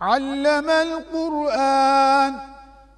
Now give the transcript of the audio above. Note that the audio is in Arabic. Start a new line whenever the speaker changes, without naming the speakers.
علم القرآن.